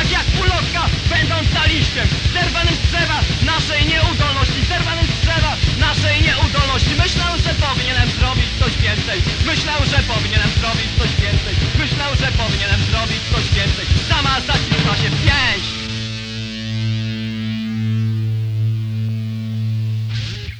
tak jak pulotka, będą stali